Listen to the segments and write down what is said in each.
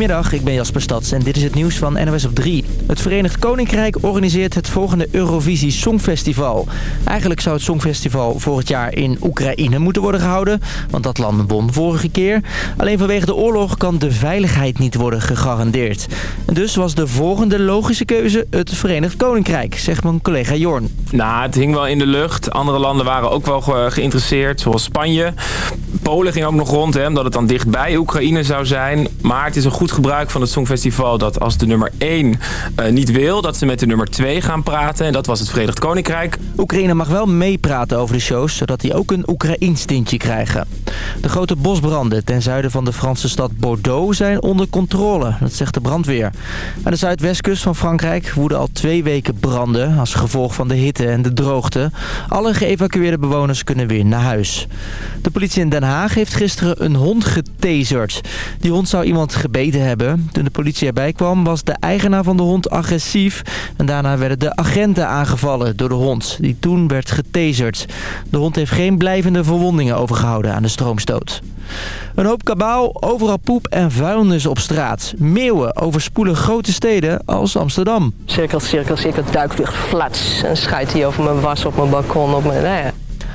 Goedemiddag, ik ben Jasper Stads en dit is het nieuws van NOS op 3. Het Verenigd Koninkrijk organiseert het volgende Eurovisie Songfestival. Eigenlijk zou het Songfestival vorig jaar in Oekraïne moeten worden gehouden, want dat land won vorige keer. Alleen vanwege de oorlog kan de veiligheid niet worden gegarandeerd. En dus was de volgende logische keuze het Verenigd Koninkrijk, zegt mijn collega Jorn. Nou, het hing wel in de lucht. Andere landen waren ook wel geïnteresseerd, zoals Spanje. Polen ging ook nog rond, hè, omdat het dan dichtbij Oekraïne zou zijn. Maar het is een goed gebruik van het Songfestival dat als de nummer 1 uh, niet wil... dat ze met de nummer 2 gaan praten. En dat was het Verenigd Koninkrijk. Oekraïne mag wel meepraten over de shows... zodat die ook een Oekraïns tintje krijgen. De grote bosbranden ten zuiden van de Franse stad Bordeaux zijn onder controle. Dat zegt de brandweer. Aan de zuidwestkust van Frankrijk woeden al twee weken branden... als gevolg van de hitte en de droogte. Alle geëvacueerde bewoners kunnen weer naar huis. De politie in Den Haag heeft gisteren een hond getaserd. Die hond zou iemand gebeten hebben. Toen de politie erbij kwam was de eigenaar van de hond agressief. En daarna werden de agenten aangevallen door de hond, die toen werd getaserd. De hond heeft geen blijvende verwondingen overgehouden aan de stroomstoot. Een hoop kabaal, overal poep en vuilnis op straat. Meeuwen overspoelen grote steden als Amsterdam. Cirkel, cirkel, cirkel, duikvlucht, flats. En schuit hij over mijn was op mijn balkon. Op mijn, ja.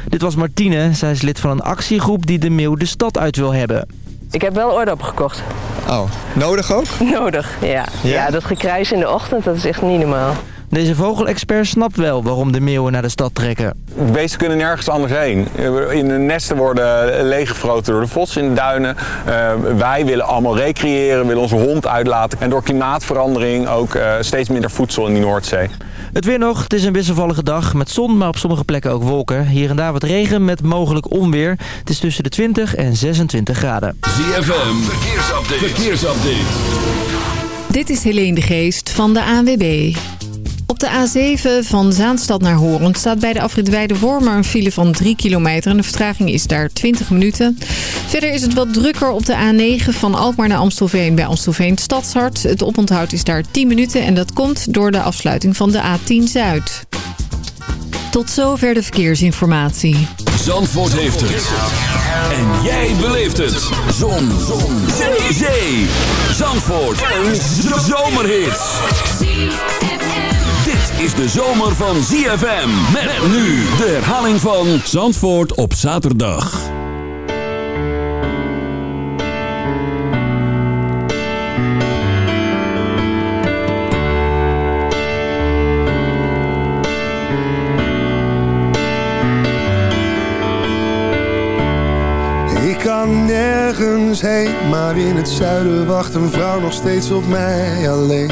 Dit was Martine. Zij is lid van een actiegroep die de meeuw de stad uit wil hebben. Ik heb wel oordop gekocht. Oh, nodig ook? Nodig, ja. ja. Ja, dat gekrijs in de ochtend, dat is echt niet normaal. Deze vogelexpert snapt wel waarom de meeuwen naar de stad trekken. Beesten kunnen nergens anders heen. In de nesten worden leeggefroten door de vos in de duinen. Uh, wij willen allemaal recreëren, willen onze hond uitlaten. En door klimaatverandering ook uh, steeds minder voedsel in die Noordzee. Het weer nog. Het is een wisselvallige dag met zon, maar op sommige plekken ook wolken. Hier en daar wat regen met mogelijk onweer. Het is tussen de 20 en 26 graden. ZFM, verkeersupdate. verkeersupdate. Dit is Helene de Geest van de ANWB. Op de A7 van Zaanstad naar Horen staat bij de afrit Weide-Wormer een file van 3 kilometer. En de vertraging is daar 20 minuten. Verder is het wat drukker op de A9 van Alkmaar naar Amstelveen bij Amstelveen Stadshart. Het oponthoud is daar 10 minuten en dat komt door de afsluiting van de A10 Zuid. Tot zover de verkeersinformatie. Zandvoort heeft het. En jij beleeft het. Zon. Zon. Zee. Zandvoort. Een zomerhit is de zomer van ZFM. Met nu de herhaling van Zandvoort op zaterdag. Ik kan nergens heen, maar in het zuiden wacht een vrouw nog steeds op mij alleen.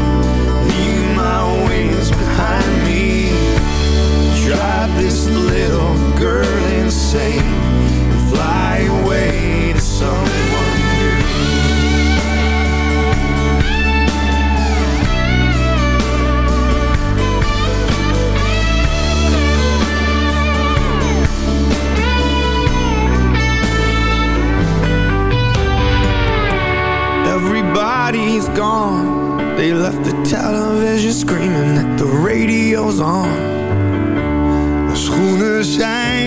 insane And fly away to someone Everybody's gone. They left the television screaming that the radio's on. Schoenen zijn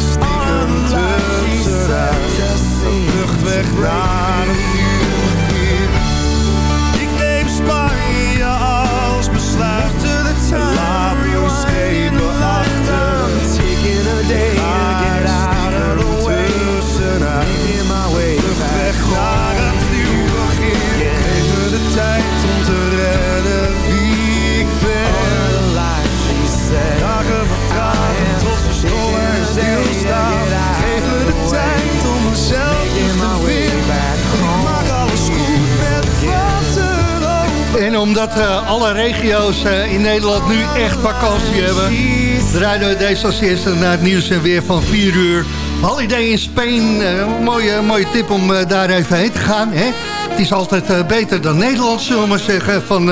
stiekem tussenuit. Een vlucht weg naar omdat eh, alle regio's eh, in Nederland nu echt vakantie hebben... draaien we deze als eerste naar het nieuws en weer van 4 uur. Holiday in Spain, eh, mooie, mooie tip om daar even heen te gaan. Hè? Het is altijd beter dan Nederland, zullen we maar zeggen... van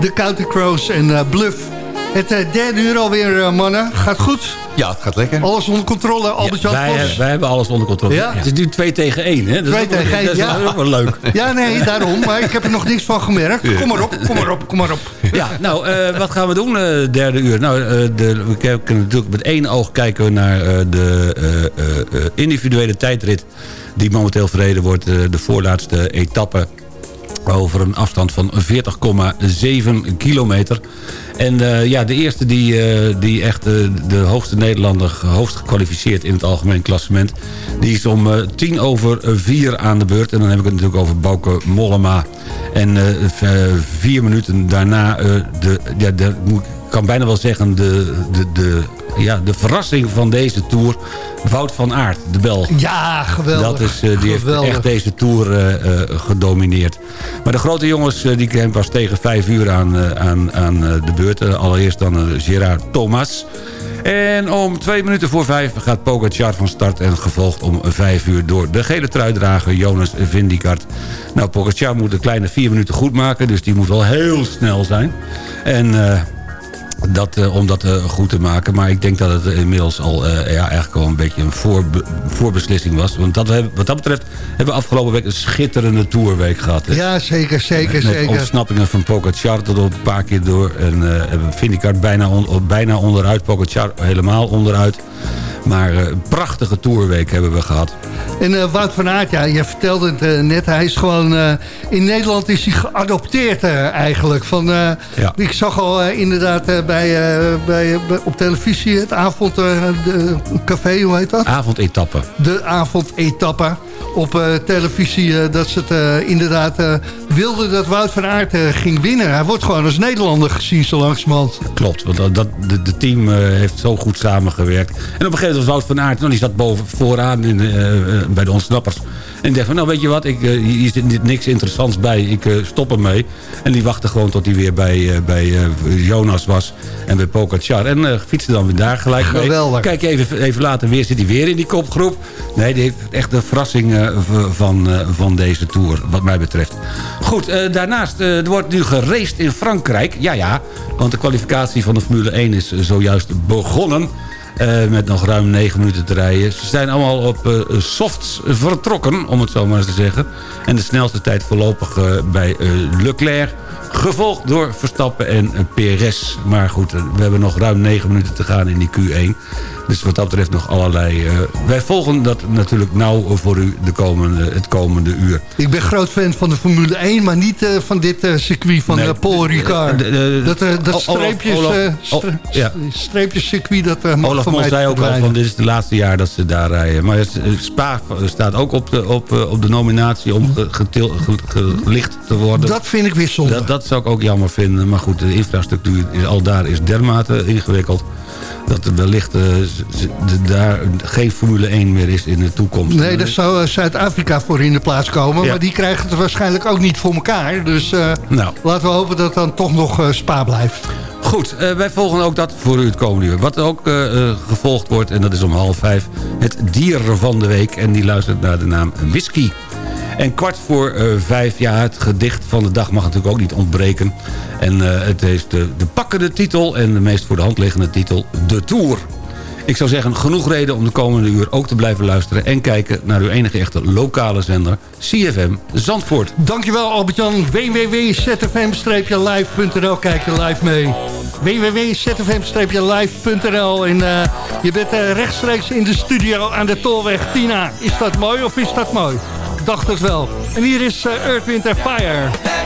de County Crows en Bluff. Het eh, derde uur alweer, eh, mannen. Gaat goed? Ja, het gaat lekker. Alles onder controle, Albert-Jan wij, Vos? hebben- wij hebben alles onder controle. Ja? Het is nu 2 tegen 1, hè? Dat is tegen één, Dat is ja. ook wel leuk. Ja, nee, daarom. Maar ik heb er nog niks van gemerkt. Kom maar op, kom maar op, kom maar op. Ja, nou, eh, wat gaan we doen, eh derde uur? Nou, de, we kunnen natuurlijk met één oog kijken we naar de individuele tijdrit... die momenteel verreden wordt, de voorlaatste etappe over een afstand van 40,7 kilometer. En eh, ja, de eerste die, eh, die echt eh, de hoogste Nederlander... hoogst gekwalificeerd in het algemeen klassement... die is om tien over vier aan de beurt. En dan heb ik het natuurlijk over Bouke Mollema. En vier minuten daarna... de, ja, de, ik kan bijna wel zeggen... de, de, de, ja, de verrassing van deze Tour... Wout van Aert, de Belg. Ja, geweldig. Dat is, eh, die heeft echt deze Tour eh, gedomineerd. Maar de grote jongens die kwamen pas tegen vijf uur aan, aan, aan de beurt. Allereerst dan Gerard Thomas. En om twee minuten voor vijf gaat Pogacar van start... en gevolgd om vijf uur door de gele truidrager Jonas Vindicart. Nou, Pogacar moet een kleine vier minuten goed maken... dus die moet wel heel snel zijn. En... dat, eh, om dat eh, goed te maken. Maar ik denk dat het inmiddels al eh, ja, eigenlijk al een beetje een voorbe- voorbeslissing was. Want dat, we wat dat betreft hebben we afgelopen week een schitterende tourweek gehad. hè. Ja, zeker, zeker, Met zeker. ontsnappingen van Pogacar tot op een paar keer door. En hebben Vindicart bijna, on- bijna onderuit. Pogacar helemaal onderuit. Maar eh, een prachtige tourweek hebben we gehad. En eh, Wout van Aert, ja, je vertelde het eh, net, hij is gewoon... in Nederland is hij geadopteerd eigenlijk. Van, Ja. Ik zag al inderdaad bij, bij, op televisie het avond... eh, de, café, hoe heet dat? Avondetappe. De avondetappe op televisie... dat ze het inderdaad wilden dat Wout van Aert ging winnen. Hij wordt gewoon als Nederlander gezien zo langzamerhand. Klopt, want dat, dat, de, de team heeft zo goed samengewerkt. En op een gegeven moment was Wout van Aert, nou, die zat boven, vooraan in, eh, eh, bij de ontsnappers. En die dacht van, nou weet je wat, ik, eh, hier zit niks interessants bij, ik stop ermee. En die wachtte gewoon tot hij weer bij, bij Jonas was en bij Pogacar. En fietste dan weer daar gelijk mee. Geweldig. Kijk even, even later weer, zit hij weer in die kopgroep. Nee, die heeft echt de verrassing van, van deze Tour, wat mij betreft. Goed, daarnaast, er wordt nu geraced in Frankrijk. Ja, ja, want de kwalificatie van de Formule 1 is zojuist begonnen. Eh, met nog ruim negen minuten te rijden. Ze zijn allemaal op eh, softs vertrokken, om het zo maar eens te zeggen. En de snelste tijd voorlopig eh, bij Leclerc. Gevolgd door Verstappen en eh, PRS. Maar goed, eh, we hebben nog ruim negen minuten te gaan in die Q1. Dus wat dat betreft nog allerlei... eh, wij volgen dat natuurlijk nauw voor u de komende, het komende uur. Ik ben groot fan van de Formule 1, maar niet van dit circuit van Nee, Paul Ricard. dat dat streepjes, Olaf- stre- ja. streepjescircuit, dat eh, mag Olaf mij zei ook al van dit is het laatste jaar dat ze daar rijden. Maar Spa staat ook op de, op, op de nominatie om gelicht te worden. Dat vind ik weer zonde. Dat, dat zou ik ook jammer vinden. Maar goed, de infrastructuur is, al daar is dermate ingewikkeld... dat er wellicht eh, daar geen Formule 1 meer is in de toekomst. Nee, daar zou eh, Zuid-Afrika voor in de plaats komen. Ja. Maar die krijgen het waarschijnlijk ook niet voor elkaar. Dus eh, Nou. laten we hopen dat het dan toch nog eh, Spa blijft. Goed, wij volgen ook dat voor u het komende uur. Wat ook gevolgd wordt, en dat is om half vijf... het dier van de week. En die luistert naar de naam Whisky. En kwart voor vijf, ja, het gedicht van de dag mag natuurlijk ook niet ontbreken. En het heeft de, de pakkende titel en de meest voor de hand liggende titel... De Tour. Ik zou zeggen, genoeg reden om de komende uur ook te blijven luisteren... en kijken naar uw enige echte lokale zender, CFM Zandvoort. Dankjewel Albert-Jan. www.zfm-live.nl Kijk je live mee. www.zfm-live.nl En uh, je bent rechtstreeks in de studio aan de Tolweg. Tina, is dat mooi of is dat mooi? Dacht het wel. En hier is uh, Earth, Wind Fire.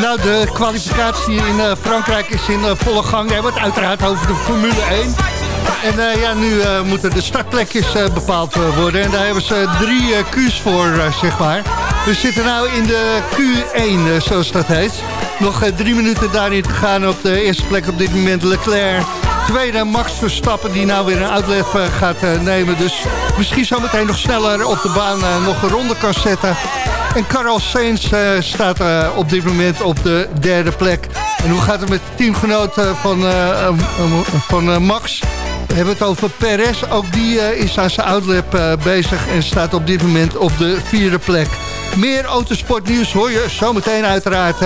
Nou, de kwalificatie in uh, Frankrijk is in uh, volle gang. We hebben het uiteraard over de Formule 1. En uh, ja, nu moeten de startplekjes bepaald worden. En daar hebben ze drie Q's voor, zeg maar. We zitten nu in de Q1, zoals dat heet. Nog drie minuten daarin te gaan op de eerste plek op dit moment Leclerc. Tweede Max Verstappen die nou weer een outlet gaat nemen. Dus misschien zometeen nog sneller op de baan nog een ronde kan zetten. En Carlos Sainz uh, staat uh, op dit moment op de derde plek. En hoe gaat het met de teamgenoot van, van Max? We hebben het over Perez. Ook die is aan zijn outlap bezig en staat op dit moment op de vierde plek. Meer autosportnieuws hoor je zometeen uiteraard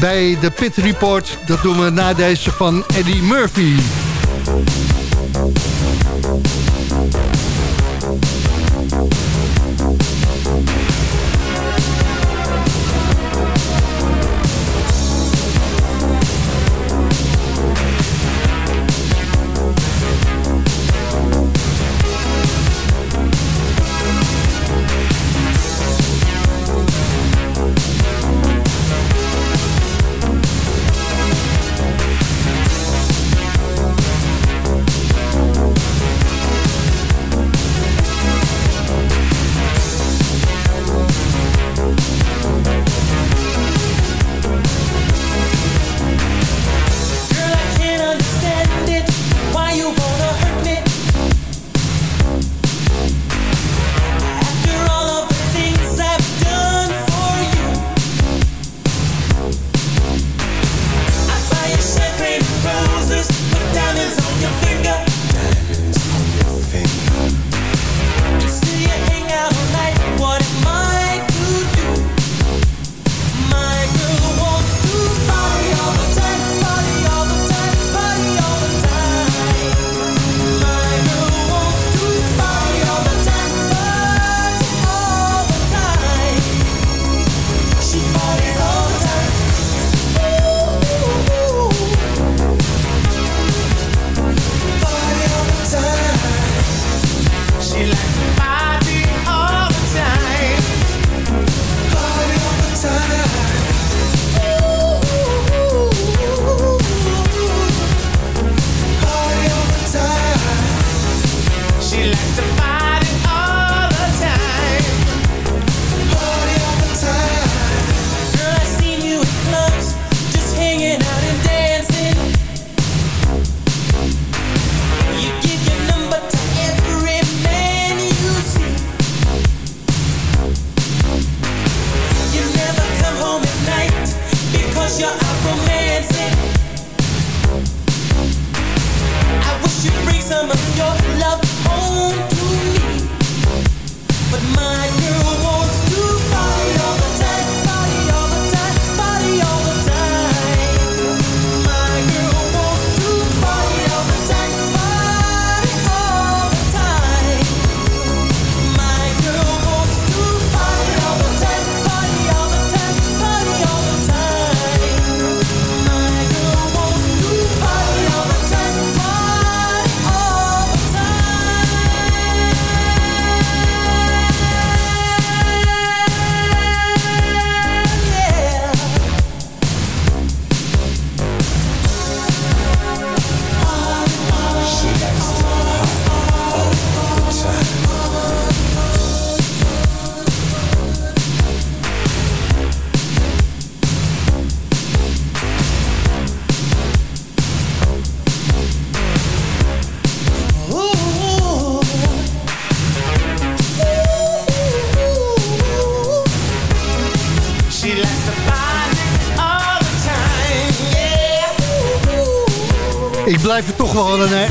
bij de Pit Report. Dat doen we na deze van Eddie Murphy.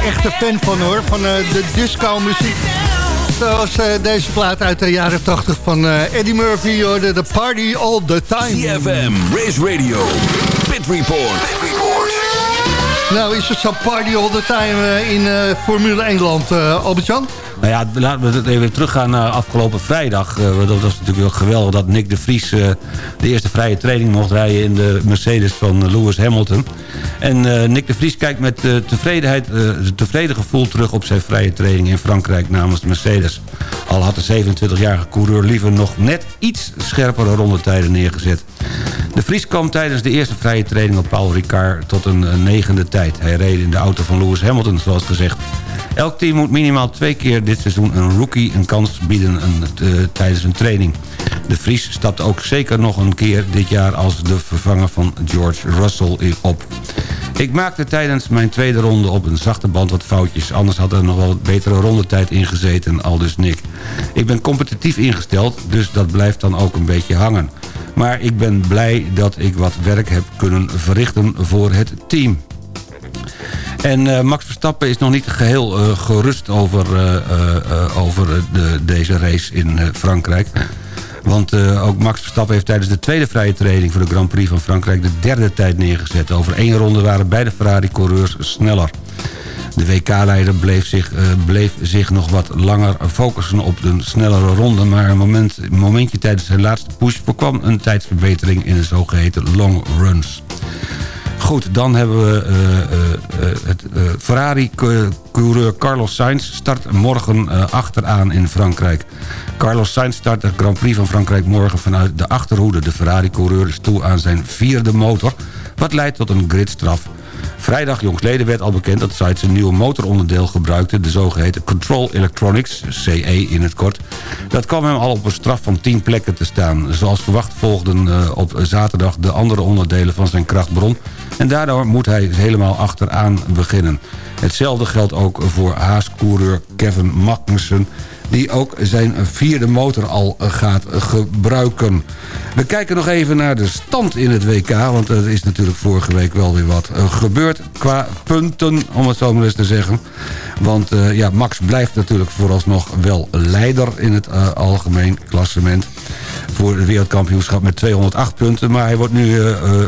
Echte fan van hoor. Van uh, de disco muziek. Zoals uh, deze plaat uit de jaren 80 van Eddie Murphy. Hoorde The Party All The Time. CFM, Race Radio, Pit Report. Pit Report. Nou, is het zo party all the time in Formule Engeland, Albert-Jan? Nou ja, laten we even teruggaan naar afgelopen vrijdag. Uh, dat was natuurlijk wel geweldig dat Nick de Vries uh, de eerste vrije training mocht rijden in de Mercedes van Lewis Hamilton. En uh, Nick de Vries kijkt met tevredenheid, tevreden gevoel terug op zijn vrije training in Frankrijk namens Mercedes. Al had de 27-jarige coureur liever nog net iets scherpere rondetijden neergezet. De Vries kwam tijdens de eerste vrije training op Paul Ricard tot een eh, negende tijd. Hij reed in de auto van Lewis Hamilton, zoals gezegd. Elk team moet minimaal twee keer dit seizoen een rookie een kans bieden uh, tijdens een training. De Vries stapt ook zeker nog een keer dit jaar als de vervanger van George Russell op. Ik maakte tijdens mijn tweede ronde op een zachte band wat foutjes. Anders had er nog wel betere rondetijd ingezeten, al dus Nick. Ik ben competitief ingesteld, dus dat blijft dan ook een beetje hangen. Maar ik ben blij dat ik wat werk heb kunnen verrichten voor het team. En uh, Max Verstappen is nog niet geheel uh, gerust over, uh, over de, deze race in Frankrijk. Want ook Max Verstappen heeft tijdens de tweede vrije training... voor de Grand Prix van Frankrijk de derde tijd neergezet. Over één ronde waren beide Ferrari-coureurs sneller. De WK-leider bleef, zich, bleef zich nog wat langer focussen op de snellere ronde... maar een, moment, een momentje tijdens zijn laatste push voorkwam een tijdsverbetering in de zogeheten long runs. Goed, dan hebben we uh, uh, het Ferrari-coureur Carlos Sainz start morgen achteraan in Frankrijk. Carlos Sainz start de Grand Prix van Frankrijk morgen vanuit de achterhoede. De Ferrari-coureur is toe aan zijn vierde motor, wat leidt tot een gridstraf. Vrijdag jongsleden werd al bekend dat Sainz een nieuwe motoronderdeel gebruikte... de zogeheten Control Electronics, CE in het kort. Dat kwam hem al op een straf van 10 plekken te staan. Zoals verwacht volgden uh, op zaterdag de andere onderdelen van zijn krachtbron... en daardoor moet hij helemaal achteraan beginnen. Hetzelfde geldt ook voor Haas-coureur Kevin Magnussen die ook zijn vierde motor al gaat gebruiken. We kijken nog even naar de stand in het WK... want er is natuurlijk vorige week wel weer wat gebeurd qua punten, om het zo maar eens te zeggen. Want uh, ja, Max blijft natuurlijk vooralsnog wel leider in het algemeen klassement voor het wereldkampioenschap met 208 punten. Maar hij wordt nu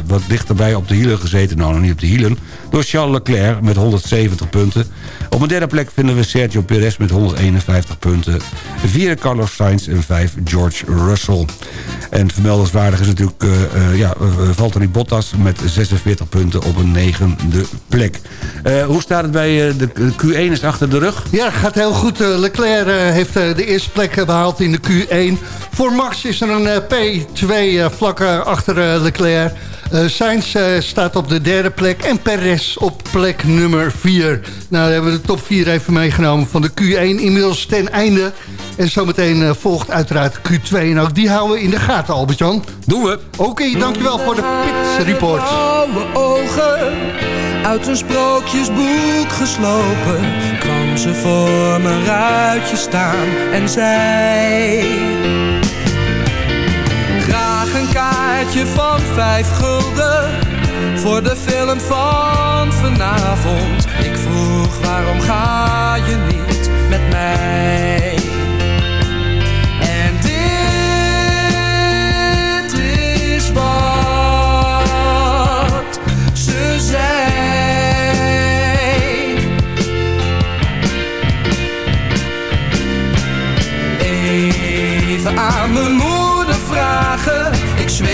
wat dichterbij op de hielen gezeten. Nou, nog niet op de hielen. Door Charles Leclerc met 170 punten. Op een derde plek vinden we Sergio Perez met 151 punten. Vierde Carlos Sainz en vijf George Russell. En vermeldenswaardig is natuurlijk uh, ja, Valtteri Bottas met 46 punten op een negende plek. hoe staat het bij de Q1 is achter de rug? Ja, gaat heel goed. Leclerc heeft de eerste plek behaald in de Q1. Voor Max is er een P2 vlak achter Leclerc. Uh, Sainz uh, staat op de derde plek en Perez op plek nummer 4. Nou, hebben we de top 4 even meegenomen van de Q1 inmiddels ten einde. En zometeen uh, volgt uiteraard Q2 en ook die houden we in de gaten, Albert-Jan. Doen we. Oké, okay, dankjewel voor de Pit Report. ogen, uit een sprookjesboek geslopen, kwam ze voor mijn ruitje staan en zei kaartje van vijf gulden Voor de film van vanavond. Ik vroeg waarom ga je niet met mij? En dit is wat ze zei. Even aan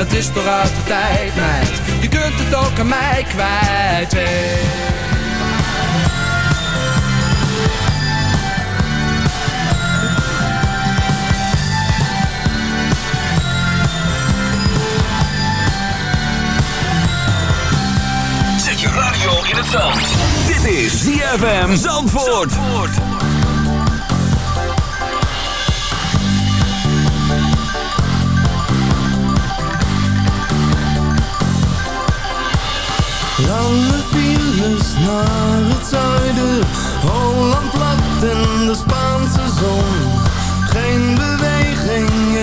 het is toch uit de tijd, meid. Je kunt het ook aan mij kwijt, hey. Zet je radio in het zand. Dit is ZFM Zandvoort. Zandvoort. Lange files naar het zuiden, Holland plat in de Spaanse zon. Geen beweging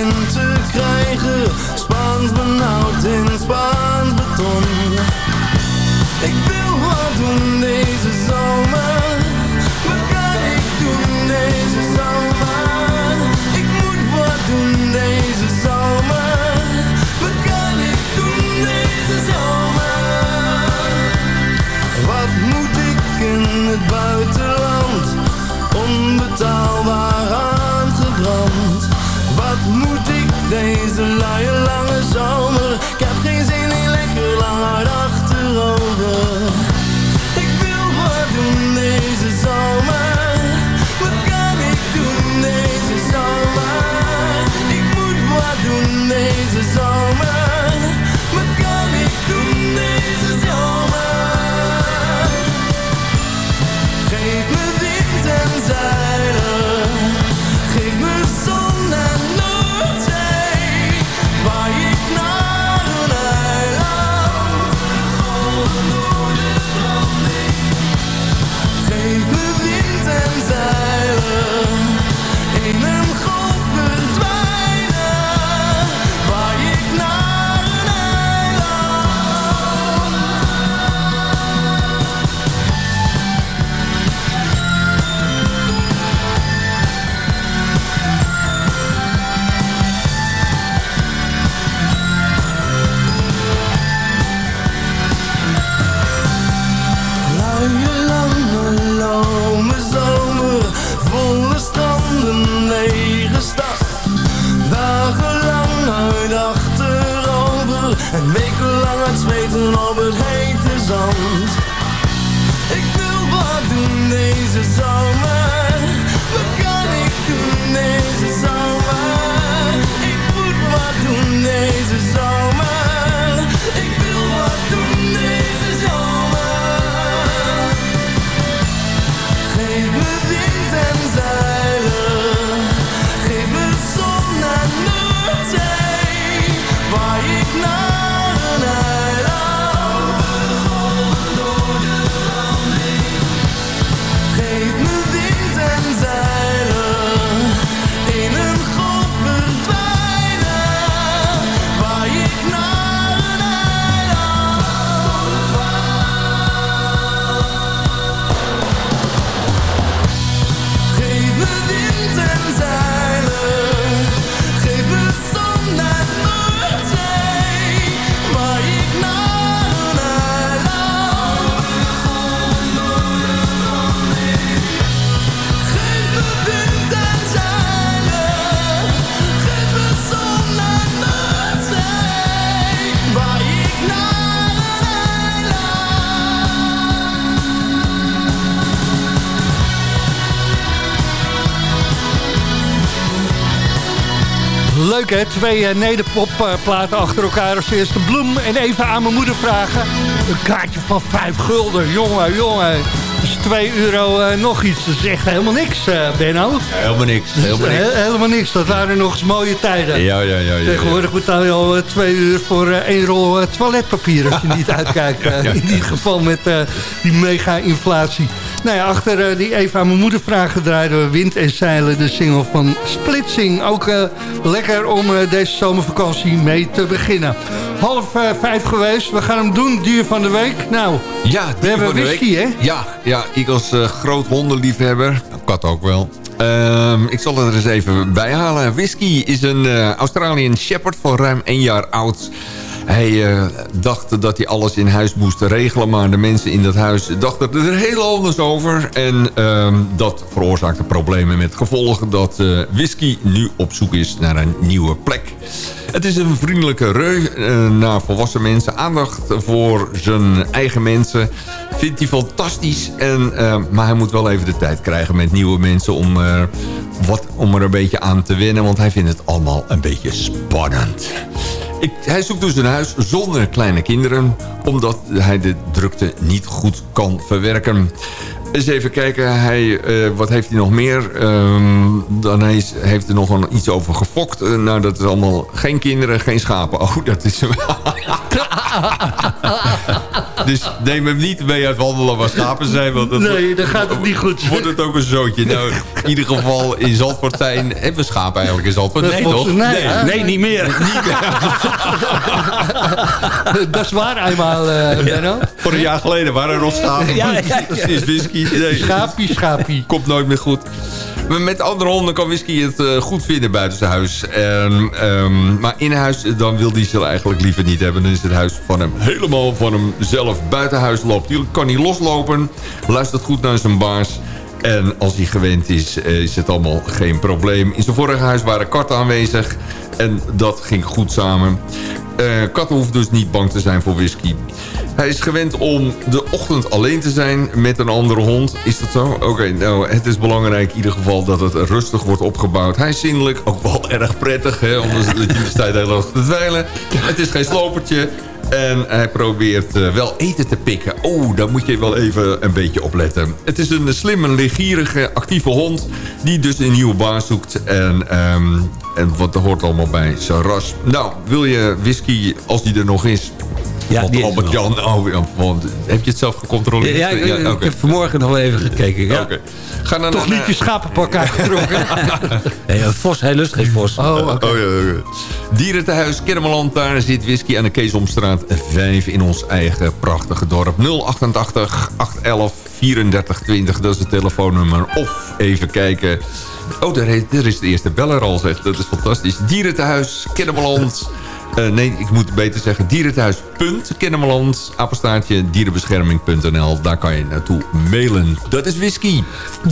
is on leuk hè, twee eh, nederpopplaten achter elkaar. Als eerste Bloem en even aan mijn moeder vragen. Een kaartje van vijf gulden, jongen, jongen. Dus 2 euro eh, nog iets. Dat is echt helemaal niks, eh, Benno. Helemaal niks. Helemaal niks. helemaal niks. Dat waren nog eens mooie tijden. Ja, ja, ja. ja Tegenwoordig betaal je al twee uur voor één rol toiletpapier als je niet uitkijkt. In ieder geval met die mega-inflatie. Nou ja, achter eh, die Eva aan mijn moeder vragen draaiden we Wind en Zeilen... de single van Splitsing. Ook eh, lekker om eh, deze zomervakantie mee te beginnen. Half vijf geweest. We gaan hem doen, dier van de week. Nou, Ja, we hebben whisky, hè? Ja, ja, ik als groot hondenliefhebber, kat ook wel. Ehm, ik zal het er eens even bij halen. Whisky is een Australian Shepherd van ruim één jaar oud. Hij eh, dacht dat hij alles in huis moest regelen... maar de mensen in dat huis dachten er heel anders over. En ehm, dat veroorzaakte problemen met gevolgen... dat eh, whisky nu op zoek is naar een nieuwe plek. Het is een vriendelijke reu eh, naar volwassen mensen. Aandacht voor zijn eigen mensen vindt hij fantastisch. En, eh, maar hij moet wel even de tijd krijgen met nieuwe mensen... om, wat, om er een beetje aan te wennen. Want hij vindt het allemaal een beetje spannend. Ik, hij zoekt dus een huis zonder kleine kinderen... omdat hij de drukte niet goed kan verwerken. Eens even kijken, hij, eh, wat heeft hij nog meer? Ehm, dan heeft, heeft hij nog een, iets over gefokt. Eh, nou, dat is allemaal geen kinderen, geen schapen. Oh, dat is... dus neem hem niet mee uit wandelen waar schapen zijn. Want dat Nee, dan gaat het niet goed. Wordt het ook een zootje. Nou, in ieder geval in Zandvoort zijn... Hebben we schapen eigenlijk in Zandvoort? Dat Nee, toch? nee, niet meer. dat is waar eenmaal, eh Benno. Voor een jaar geleden waren er nog schapen. Ja, ja, ja. Dat is whisky. Nee. Schapie, schapie. Komt nooit meer goed. Maar met andere honden kan Whisky het eh, goed vinden buiten zijn huis. En, ehm, maar in huis, dan wil hij ze eigenlijk liever niet hebben. Dan is het huis van hem helemaal van hemzelf. Buiten huis loopt hij, kan hij loslopen. Luistert goed naar zijn baas. En als hij gewend is, eh, is het allemaal geen probleem. In zijn vorige huis waren katten aanwezig. En dat ging goed samen. Eh, katten hoeven dus niet bang te zijn voor whisky. Hij is gewend om de ochtend alleen te zijn met een andere hond. Is dat zo? Oké, nou, het is belangrijk in ieder geval dat het rustig wordt opgebouwd. Hij is zindelijk, ook wel erg prettig, hè, anders dat je de tijd heel erg te dweilen. Het is geen slopertje. En hij probeert eh, wel eten te pikken. Oh, daar moet je wel even een beetje op letten. Het is een slimme, legierige, actieve hond... die dus een nieuwe baas zoekt. En, ehm, en wat hoort allemaal bij zijn ras. Nou, wil je whisky, als die er nog is... Ja, Want er Albert Jan, oh, want, heb je het zelf gecontroleerd? Ja, ik, heb vanmorgen nog wel even gekeken. Ja. Oké. Ga dan Toch naar- niet je schapenpak uitgetrokken. Nee, een vos, hij lust geen vos. Oh, oké. Oh, ja. Dierentehuis Kennemerland, daar zit whisky aan de Keesomstraat 5 in ons eigen prachtige dorp. 088 811 3420, dat is het telefoonnummer. Of even kijken. Oh, daar, is de eerste beller al, zegt. Dat is fantastisch. Dierentehuis Kennemerland. Eh, nee, ik moet beter zeggen dierentehuis.kennemerland, apenstaartje dierenbescherming.nl. Daar kan je naartoe mailen. Dat is whisky.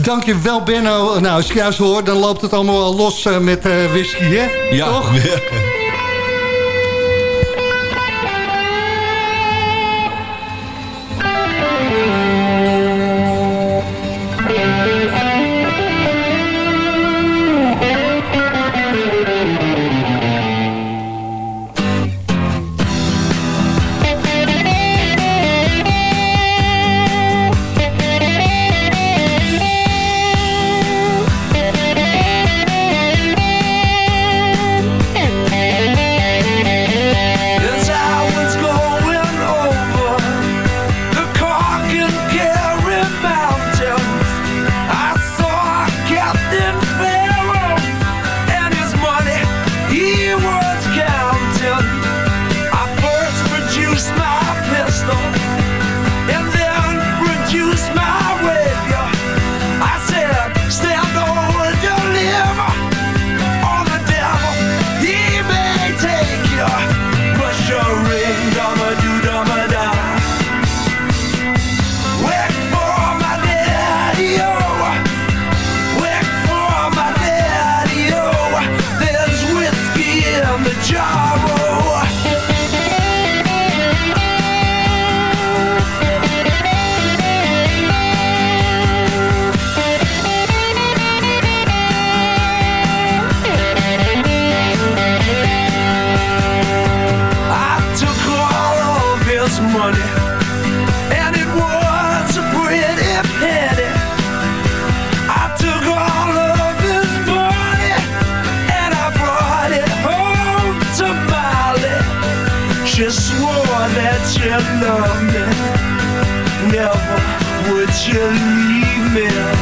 Dankjewel, Benno. Nou, als ik jou zo hoor, dan loopt het allemaal wel los eh, met eh, whisky, hè? Ja. Toch? would you leave me.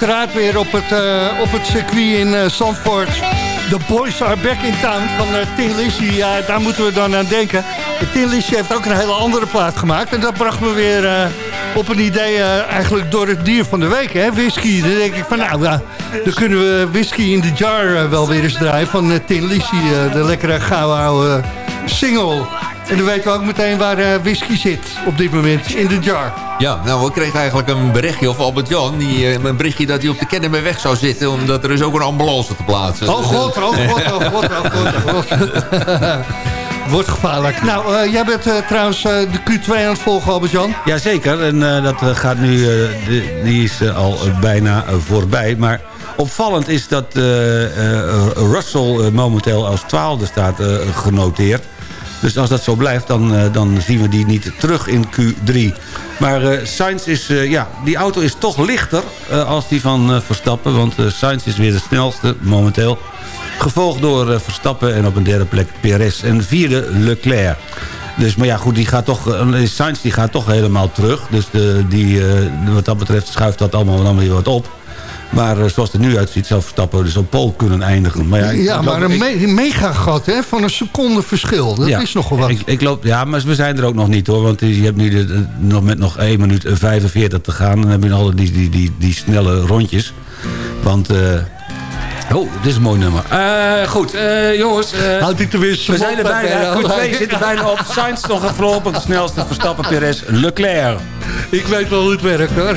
Uiteraard weer op het, eh, op het circuit in Zandvoort. The Boys Are Back in Town van eh, Tin Lizzy. Ja, daar moeten we dan aan denken. De Tin Lizzy heeft ook een hele andere plaat gemaakt. En dat bracht me weer op een idee eigenlijk door het dier van de week. Hè? Whisky. Dan denk ik van nou, ja, dan kunnen we Whisky in the Jar wel weer eens draaien. Van Tin Lizzy, de lekkere gouden oude single. En dan weten we ook meteen waar eh, whisky zit op dit moment. In the jar. Ja, nou, we kregen eigenlijk een berichtje of Albert-Jan. die, eh, Een berichtje dat hij op de Kennemerweg zou zitten... omdat er is ook een ambulance te plaatsen. Oh god, oh god, oh god, oh god, oh god. Wordt gevaarlijk. Nou, eh, jij bent eh, trouwens de Q2 aan het volgen, Albert-Jan. Jazeker, en eh, dat gaat nu, eh, de- die is al bijna voorbij. Maar opvallend is dat eh, eh, Russell momenteel als twaalfde staat genoteerd. Dus als dat zo blijft, dan, eh, dan zien we die niet terug in Q3. Maar eh Sainz is, eh, ja, die auto is toch lichter als die van Verstappen. Want Sainz is weer de snelste momenteel. Gevolgd door Verstappen en op een derde plek Perez. En vierde Leclerc. Dus, maar ja, goed, die gaat toch, Sainz die gaat toch helemaal terug. Dus de, die, wat dat betreft schuift dat allemaal dan weer wat op. Maar eh, zoals het er nu uitziet, zou Verstappen dus op pol kunnen eindigen. Maar ja, maar loop- een me mega gat hè, van een seconde verschil. Dat ja, is nogal wat. Ik, ik loop, ja, maar we zijn er ook nog niet hoor. Want je hebt nu de, nog met nog 1 minuut en 45 te gaan. Dan heb je nog altijd die, die, die, die snelle rondjes. Want... eh, Oh, dit is een mooi nummer. Eh, goed, eh, jongens. eh, Houdt hij er weer we zijn er bijna. hè? Q2 zit er bijna op. Sainz nog voorlopig de snelste. Verstappen, Perez, Leclerc. Ik weet wel hoe het werkt hoor.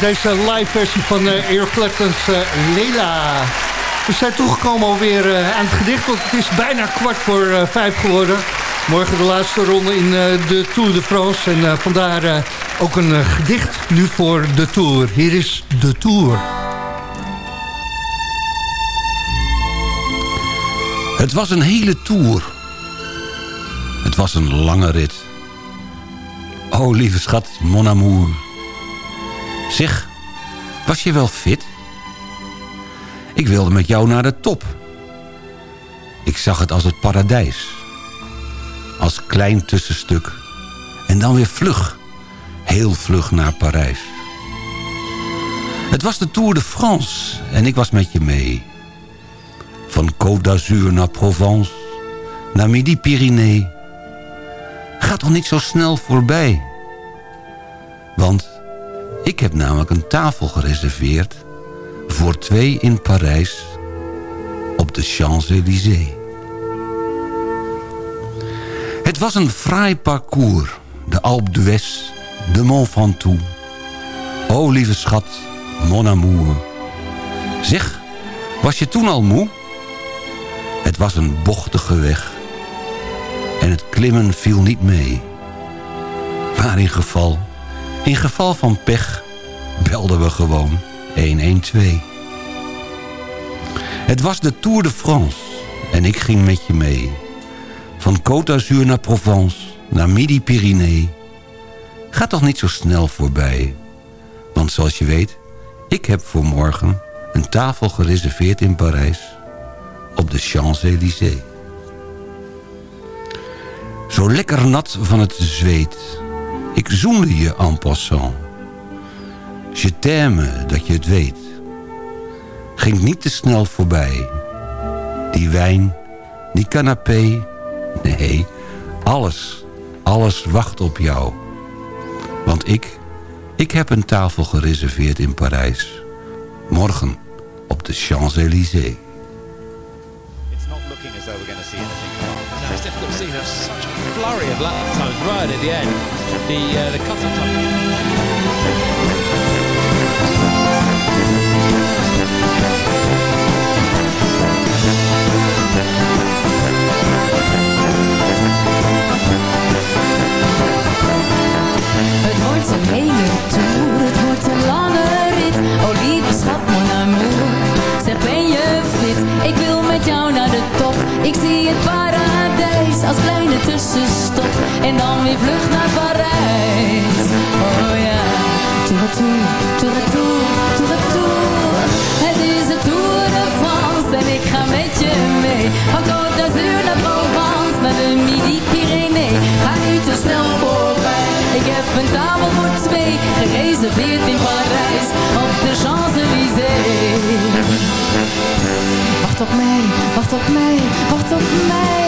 Deze live versie van Clapton's uh, Lela. We zijn toegekomen alweer uh, aan het gedicht, want het is bijna kwart voor vijf geworden. Morgen de laatste ronde in de Tour de France. En vandaar ook een gedicht nu voor de Tour. Hier is de Tour. Het was een hele tour. Het was een lange rit. Oh, lieve schat, mon amour. Zeg, was je wel fit? Ik wilde met jou naar de top. Ik zag het als het paradijs. Als klein tussenstuk. En dan weer vlug. Heel vlug naar Parijs. Het was de Tour de France en ik was met je mee. Van Côte d'Azur naar Provence, naar Midi-Pyrénées. Ga toch niet zo snel voorbij. Want ik heb namelijk een tafel gereserveerd... voor twee in Parijs op de Champs-Élysées. Het was een fraai parcours. De Alpe d'Huez, de Mont Ventoux. O, lieve schat, mon amour. Zeg, was je toen al moe? Het was een bochtige weg. En het klimmen viel niet mee. Maar in geval, in geval van pech, belden we gewoon 112. Het was de Tour de France en ik ging met je mee. Van Côte d'Azur naar Provence, naar Midi-Pyrénées. Ga toch niet zo snel voorbij. Want zoals je weet, ik heb voor morgen een tafel gereserveerd in Parijs. op de Champs-Élysées. Zo lekker nat van het zweet. Ik zoende je en passant. Je t'aime dat je het weet. Ging niet te snel voorbij. Die wijn, die canapé. Nee, alles, alles wacht op jou. Want ik, ik heb een tafel gereserveerd in Parijs. Morgen op de Champs-Élysées. Flurry. The cut-off time. Het wordt een hele het wordt lange rit. Oh lieve schat, zeg ben je fit? Ik wil met jou naar de top, ik zie het paradijs als kleine tussenstop. En dan weer vlug naar Parijs. Oh ja, tour à tour, tour à tour. Het is de Tour de France en ik ga met je mee. Van Côte d'Azur naar Provence, naar de Midi-Pyrénées. Ga te snel voorbij. Ik heb een tafel voor twee, gereserveerd in Parijs, op de Champs-Élysées. Wacht op mij, wacht op mij, wacht op mij.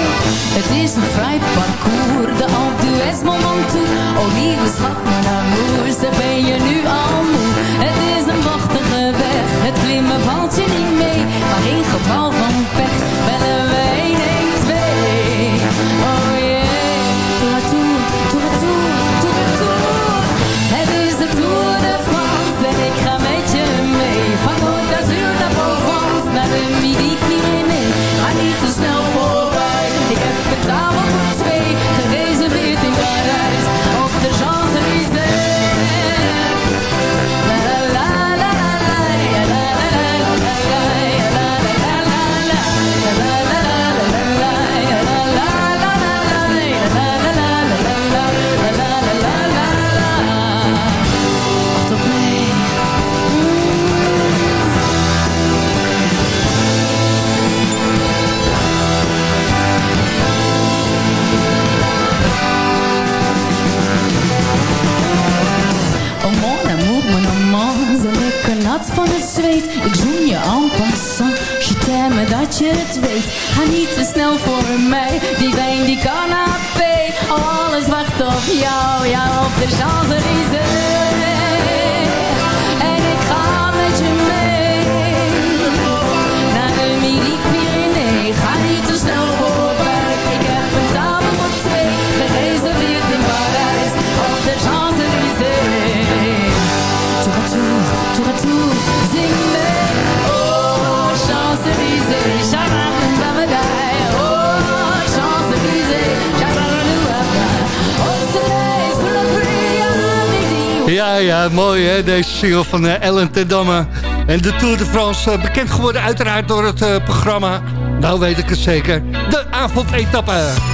Het is een vrij parcours, de Alpe d'Huez Ventoux. Oh lieve schat, mijn amour, zeg ben je nu al moe? Het is een wachtige weg, het klimmen valt je niet mee. Maar in geval van pech, bellen we 112. Oh Provence, Mooi hè, deze single van eh, Ellen ten Damme. En de Tour de France, eh, bekend geworden uiteraard door het eh, programma. Nou weet ik het zeker. De avondetappe.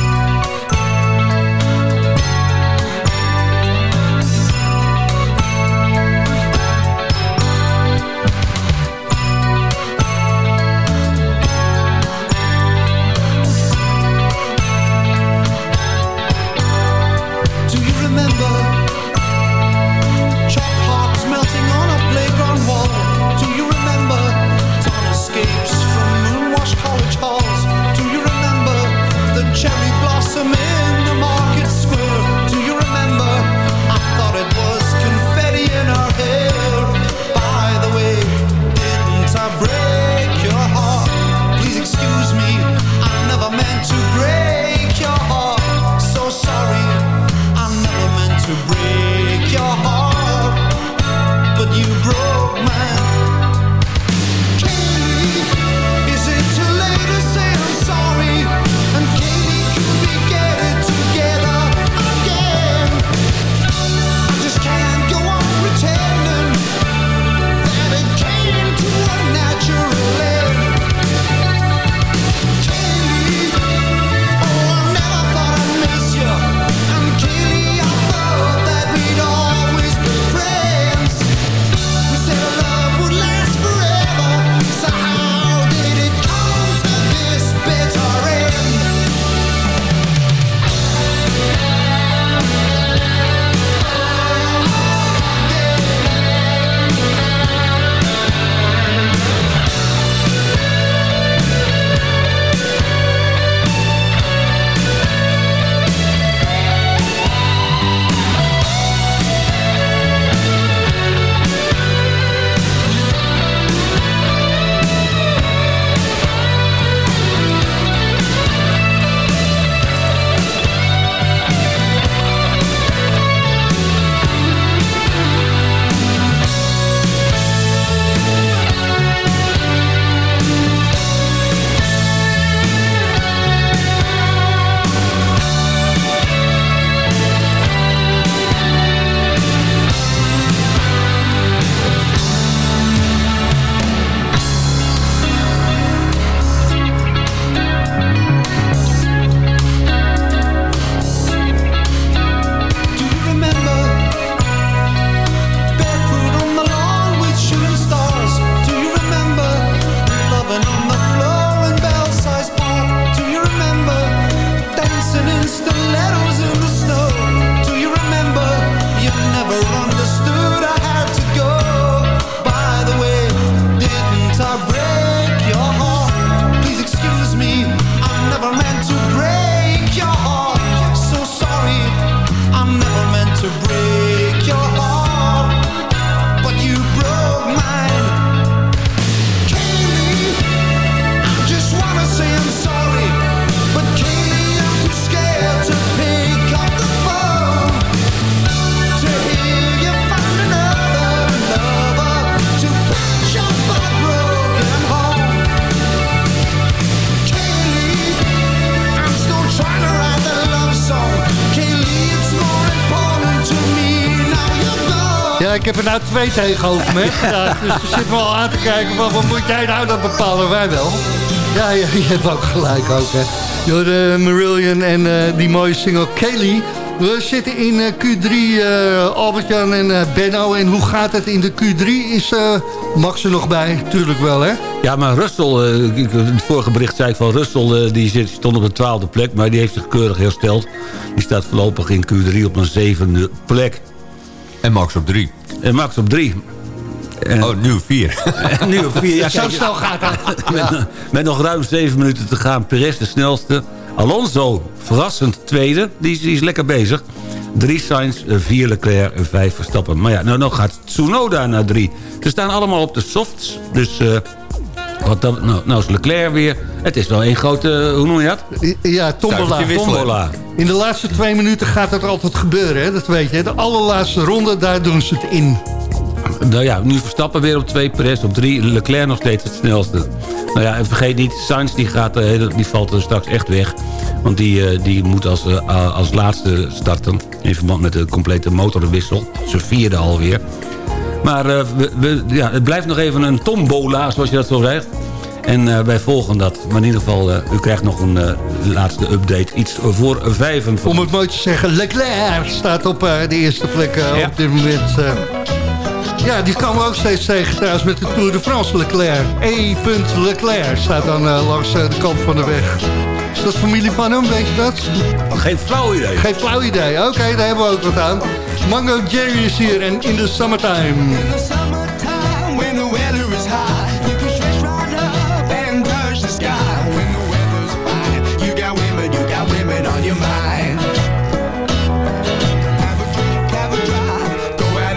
Nou twee tegenover me. Dus ze zit me al aan te kijken van wat moet jij nou dat bepalen wij wel. Ja, je hebt ook gelijk ook hè. Jorde Marillion en eh, die mooie single Kelly. We zitten in eh, Q3, eh, Albert-Jan en eh, Benno. En hoe gaat het in de Q3? Is eh, Max er nog bij? Tuurlijk wel, hè? Ja, maar Russell, eh, ik- in het vorige bericht zei ik van Russell, eh, die zit, stond op de twaalfde plek, maar die heeft zich keurig hersteld. Die staat voorlopig in Q3 op een zevende plek. En Max op drie. En Max op drie. oh, nu op vier. Nu op vier. Ja, Zo snel gaat dat. met, met nog ruim zeven minuten te gaan. Perez de snelste. Alonso, verrassend tweede. Die is, die is lekker bezig. Drie Sainz, eh, vier Leclerc en vijf Verstappen. Maar ja, nou, nou gaat Tsunoda naar drie. Ze staan allemaal op de softs. Dus eh, wat dan, nou, nou is Leclerc weer. Het is wel één grote, hoe noem je dat? Ja, tombola. Tombola. In de laatste twee minuten gaat het altijd gebeuren, hè? dat weet je. De allerlaatste ronde, daar doen ze het in. Nou ja, nu Verstappen weer op twee, Perez op drie. Leclerc nog steeds het snelste. Nou ja, en vergeet niet, Sainz die, gaat, eh, die valt er straks echt weg. Want die, eh, die moet als, eh, als laatste starten. In verband met de complete motorwissel. Zijn vierde alweer. Maar eh, we, we- ja, het blijft nog even een tombola, zoals je dat zo zegt. En eh, wij volgen dat. Maar in ieder geval, eh, u krijgt nog een eh, laatste update. Iets voor vijven. Om het mooi te zeggen, Leclerc staat op eh, de eerste plek Ja. op dit moment. ja, die komen we ook steeds tegen trouwens met de Tour de France Leclerc. E. Leclerc staat dan eh, langs de kant van de weg. Is dat familie van hem, weet je dat? Geen flauw idee. Geen flauw idee. Oké, daar hebben we ook wat aan. Mango Jerry is hier en In the Summertime.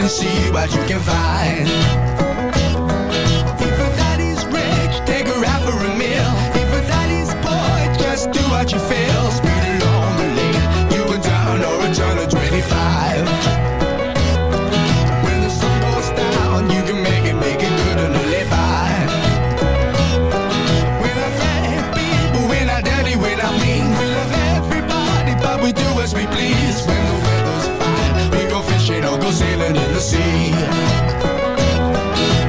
And see what you can find. If a daddy's rich, take her out for a meal. If a daddy's poor, just do what you feel. Speed along the lane, you can down or a turn of 25. When the sun goes down, you can make it, make it good and live by. We're not bad people, we're not dirty, we're not mean. We love everybody, but we do as we please. When the weather's go sailing in the sea.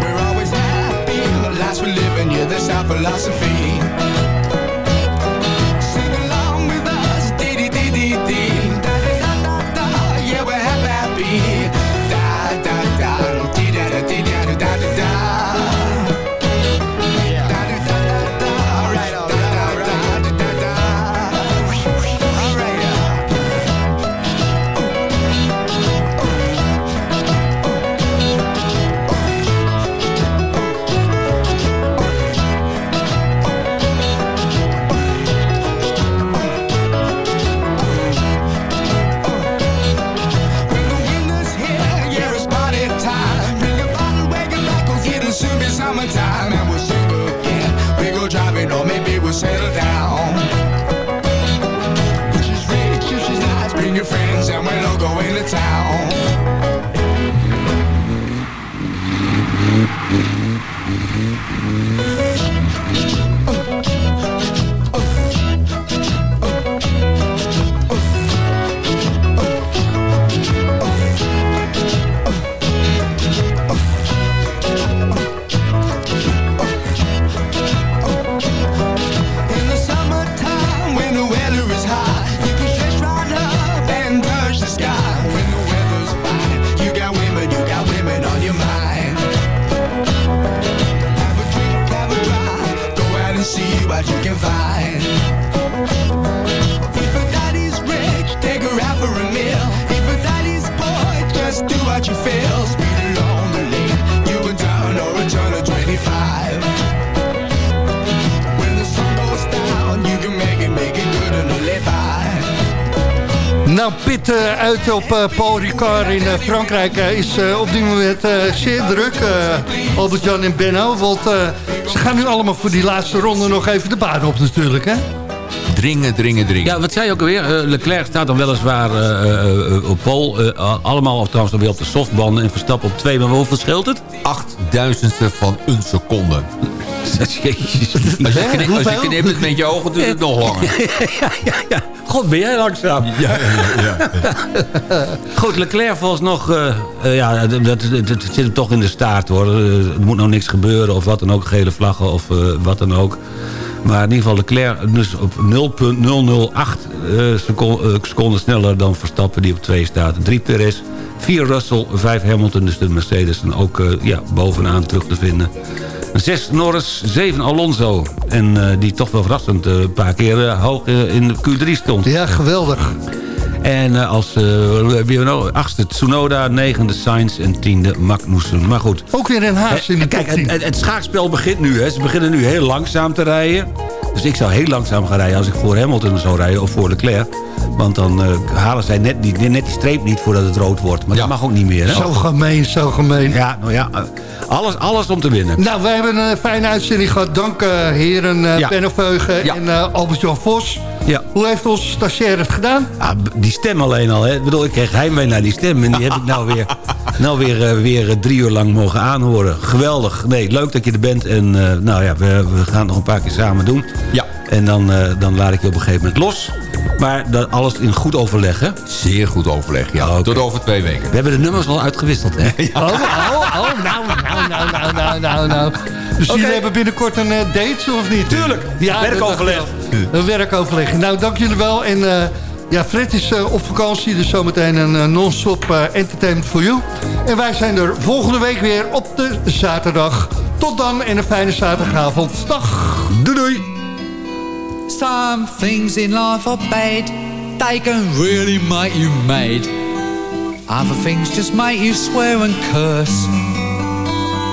We're always happy, the lives we live in, yeah, that's our philosophy. Nou, Pit eh, uit op eh, Paul Ricard in eh, Frankrijk is op dit moment zeer druk. eh, Albert-Jan en Benno, want ze gaan nu allemaal voor die laatste ronde nog even de baan op natuurlijk, hè? dringen, dringen, dringen. Ja, wat zei je ook alweer? Leclerc staat dan weliswaar uh, uh, op pole. allemaal trouwens dan weer op de softbanden en Verstappen op twee. Maar hoeveel scheelt het? Achtduizendste van een seconde. Jezus. Als je, knip, als je knipt het met je ogen, duurt het nog langer. ja, ja, ja. God, ben jij langzaam. Ja, ja, ja. Goed, Leclerc volgens nog... Uh, uh, ja, dat, dat, dat, zit hem toch in de staart, hoor. Uh, er moet nog niks gebeuren of wat dan ook. Gele vlaggen of wat dan ook. Maar in ieder geval Leclerc dus op 0,008 seconden, seconden sneller dan Verstappen die op 2 staat. 3 Perez, 4 Russell, 5 Hamilton. Dus de Mercedes en ook ja, bovenaan terug te vinden. 6 Norris, 7 Alonso. En uh, die toch wel verrassend uh, een paar keer uh, hoog in de Q3 stond. Ja, geweldig. En als nou, achtste Tsunoda, negende Sainz en tiende Magnussen. Maar goed. Ook weer een haas in de Kijk, het, het, het, schaakspel begint nu. Hè. Ze beginnen nu heel langzaam te rijden. Dus ik zou heel langzaam gaan rijden als ik voor Hamilton zou rijden of voor Leclerc. Want dan uh, halen zij net die, net die streep niet voordat het rood wordt. Maar ja. dat mag ook niet meer. Hè? Zo gemeen, zo gemeen. Ja, nou ja, alles, alles om te winnen. Nou, we hebben een fijne uitzending gehad. Dank uh, heren uh, ja. Veugen ja. en uh, Albert-Jan Vos. Ja. Hoe heeft ons stagiair het gedaan? Ah, die stem alleen al. Hè. Ik bedoel, ik kreeg heimwee naar die stem. En die heb ik nou weer, nou weer, weer drie uur lang mogen aanhoren. Geweldig. Nee, leuk dat je er bent. En nou ja, we, we gaan het nog een paar keer samen doen. Ja. En dan, dan laat ik je op een gegeven moment los. Maar dat alles in goed overleg, hè? Zeer goed overleg, ja. Okay. Tot over twee weken. We hebben de nummers al uitgewisseld, hè? ja. Oh, oh, oh, nou, nou, nou, nou, nou, nou, nou. Dus okay. jullie hebben binnenkort een uh, date, of niet? Tuurlijk, ja, werkoverleg. Een werkoverleg. Nou, dank jullie wel. En uh, ja, Fred is uh, op vakantie, dus zometeen een uh, non-stop uh, entertainment for you. En wij zijn er volgende week weer op de zaterdag. Tot dan en een fijne zaterdagavond. Dag. Doei doei. Some things in life are bad. They can really make you mad. Other things just make you swear and curse.